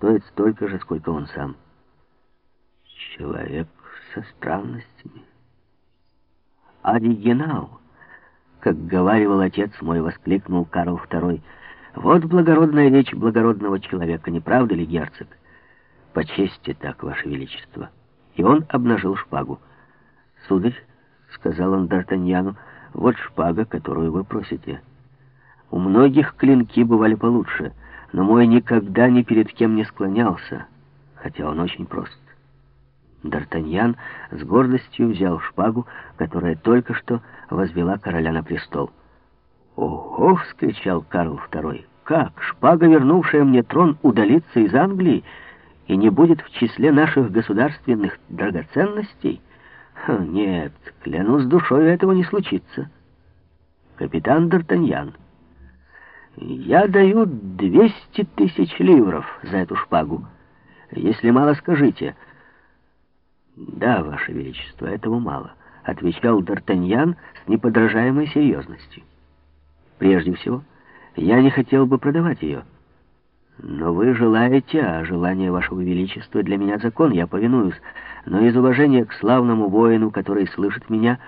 стоит столько же, сколько он сам. Человек со странностями. Оригинал, как говаривал отец мой, воскликнул Карл II. Вот благородная речь благородного человека, не правда ли, герцог? По так, ваше величество. И он обнажил шпагу. Сударь, сказал он Д'Артаньяну, вот шпага, которую вы просите. У многих клинки бывали получше, но мой никогда ни перед кем не склонялся, хотя он очень прост. Д'Артаньян с гордостью взял шпагу, которая только что возвела короля на престол. «Ого!» — вскричал Карл II. «Как? Шпага, вернувшая мне трон, удалится из Англии и не будет в числе наших государственных драгоценностей?» «Нет, клянусь душой, этого не случится». «Капитан Д'Артаньян». Я даю 200 тысяч ливров за эту шпагу. Если мало, скажите. Да, Ваше Величество, этого мало, отвечал Д'Артаньян с неподражаемой серьезностью. Прежде всего, я не хотел бы продавать ее. Но вы желаете, а желание Вашего Величества для меня закон, я повинуюсь. Но из уважения к славному воину, который слышит меня,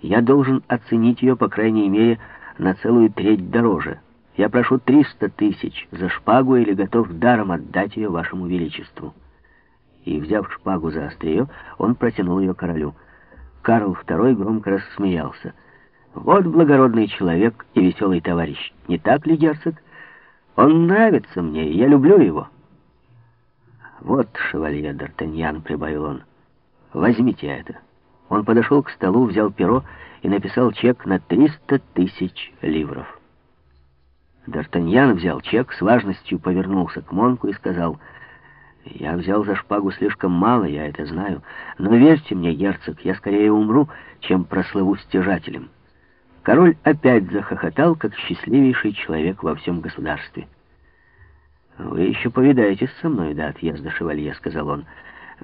я должен оценить ее, по крайней мере, на целую треть дороже. Я прошу триста тысяч за шпагу или готов даром отдать ее вашему величеству». И, взяв шпагу за острие, он протянул ее королю. Карл II громко рассмеялся. «Вот благородный человек и веселый товарищ. Не так ли, герцог? Он нравится мне, я люблю его». «Вот, шевалье Д'Артаньян», — прибавил он, — «возьмите это». Он подошел к столу, взял перо и написал чек на триста тысяч ливров. Д'Артаньян взял чек, с важностью повернулся к Монку и сказал, «Я взял за шпагу слишком мало, я это знаю, но верьте мне, герцог, я скорее умру, чем прослыву стяжателем». Король опять захохотал, как счастливейший человек во всем государстве. «Вы еще повидаетесь со мной до отъезда, шевалье», — сказал он.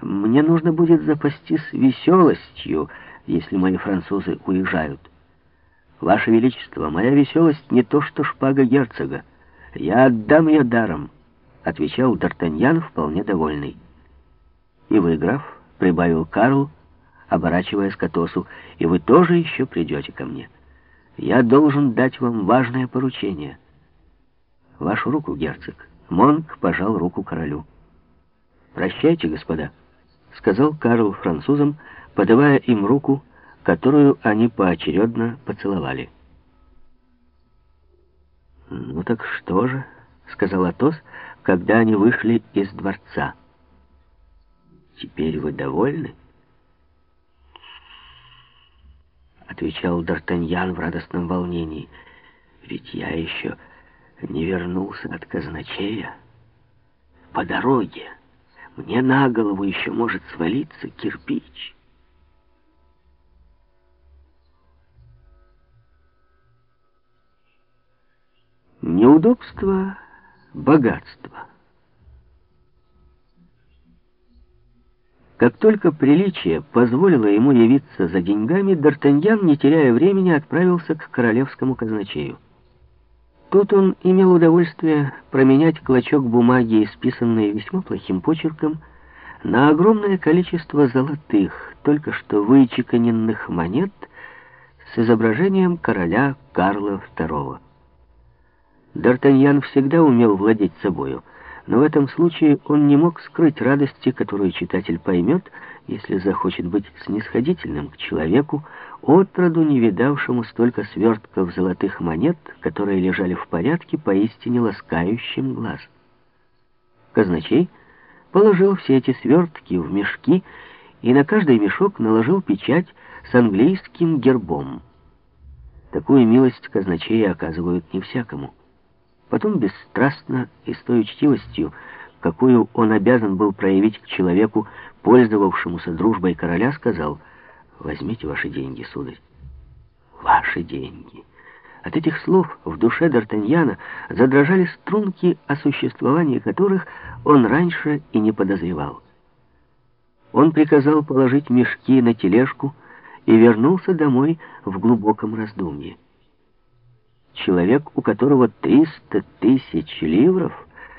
«Мне нужно будет запастись веселостью, если мои французы уезжают». «Ваше Величество, моя веселость не то, что шпага герцога. Я отдам ее даром», — отвечал Д'Артаньян, вполне довольный. «И вы, граф», — прибавил Карл, оборачиваясь к Атосу, — «и вы тоже еще придете ко мне. Я должен дать вам важное поручение». «Вашу руку, герцог». Монк пожал руку королю. «Прощайте, господа», — сказал Карл французам, подавая им руку, которую они поочередно поцеловали. «Ну так что же?» — сказал Атос, когда они вышли из дворца. «Теперь вы довольны?» Отвечал Д'Артаньян в радостном волнении. «Ведь я еще не вернулся от казначея. По дороге мне на голову еще может свалиться кирпич». Неудобство — богатство. Как только приличие позволило ему явиться за деньгами, Д'Артаньян, не теряя времени, отправился к королевскому казначею. Тут он имел удовольствие променять клочок бумаги, исписанный весьма плохим почерком, на огромное количество золотых, только что вычеканенных монет с изображением короля Карла II. Д'Артаньян всегда умел владеть собою, но в этом случае он не мог скрыть радости, которую читатель поймет, если захочет быть снисходительным к человеку, отроду не видавшему столько свертков золотых монет, которые лежали в порядке, поистине ласкающим глаз. Казначей положил все эти свертки в мешки и на каждый мешок наложил печать с английским гербом. Такую милость казначеи оказывают не всякому. Потом бесстрастно и с той учтивостью, какую он обязан был проявить к человеку, пользовавшемуся дружбой короля, сказал, «Возьмите ваши деньги, сударь». «Ваши деньги». От этих слов в душе Д'Артаньяна задрожали струнки, о существовании которых он раньше и не подозревал. Он приказал положить мешки на тележку и вернулся домой в глубоком раздумье человек, у которого 300 тысяч ливров,